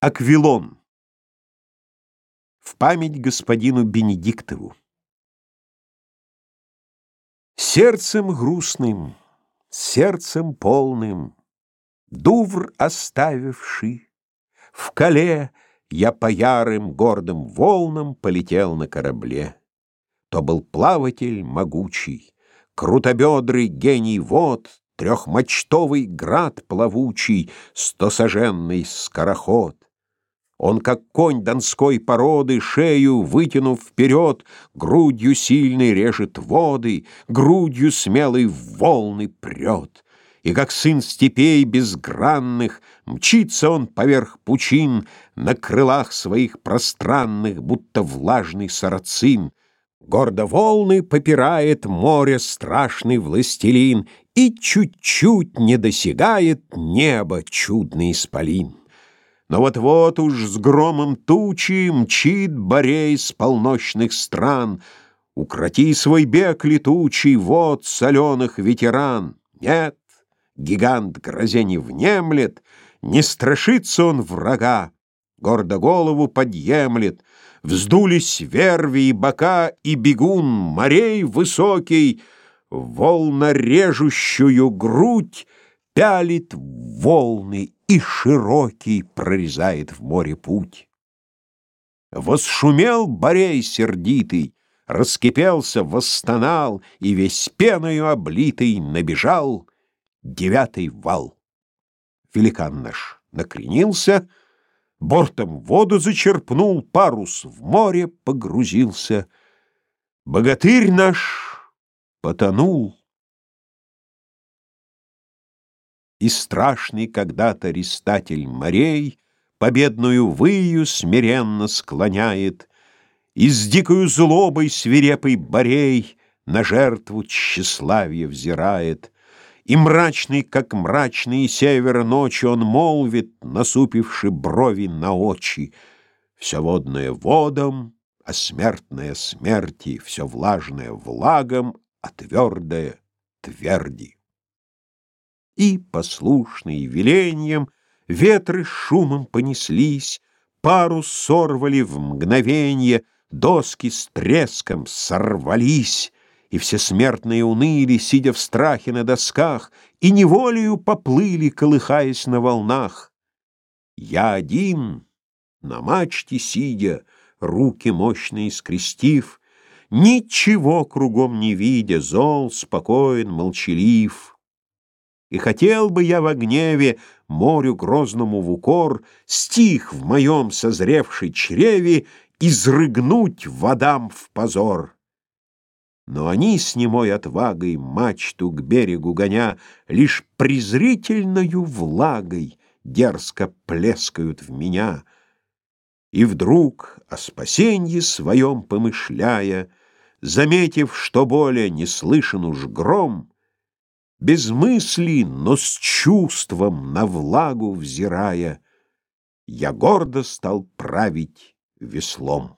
Аквилон. В память господину Бенедиктову. Сердцем грустным, сердцем полным, Дувр оставивший, в Кале Я по ярым гордым волнам Полетел на корабле. То был плаватель могучий, Крутобедрый гений вод, Трехмочтовый град плавучий, Стосоженный скороход. Он, как конь донской породы, шею, вытянув вперед, грудью сильной режет воды, грудью смелой в волны прет. И как сын степей безгранных, мчится он поверх пучин на крылах своих пространных, будто влажный сарацин. Гордо волны попирает море страшный властелин и чуть-чуть не досягает небо чудный исполин. Но вот-вот уж с громом тучи мчит Борей с полночных стран. Укроти свой бег летучий, вот соленых ветеран. Нет, гигант грозе не внемлет, Не страшится он врага, Гордо голову подъемлет. Вздулись верви и бока, И бегун морей высокий, Волнорежущую грудь Пялит волны и широкий прорезает в море путь. Восшумел Борей сердитый, раскипелся, восстонал, и весь пеною облитый набежал девятый вал. Великан наш накренился, бортом воду зачерпнул, парус в море погрузился. Богатырь наш потонул. И страшный когда-то рестатель морей Победную выю смиренно склоняет, И с дикою злобой свирепый борей На жертву тщеславия взирает, И мрачный, как мрачные север ночи, Он молвит, насупивши брови на очи, Все водное водом, а смертное смерти, Все влажное влагом, а твердое тверди и, послушные велением, ветры шумом понеслись, парус сорвали в мгновенье, доски с треском сорвались, и все смертные уныли, сидя в страхе на досках, и неволею поплыли, колыхаясь на волнах. Я один, на мачте сидя, руки мощные скрестив, ничего кругом не видя, зол, спокоен, молчалив. И хотел бы я во гневе морю грозному в укор Стих в моем созревшей чреве Изрыгнуть водам в позор. Но они с немой отвагой Мачту к берегу гоня Лишь презрительною влагой Дерзко плескают в меня. И вдруг, о спасенье своем помышляя, Заметив, что более не слышен уж гром, без мысли, но с чувством на влагу взирая, Я гордо стал править веслом.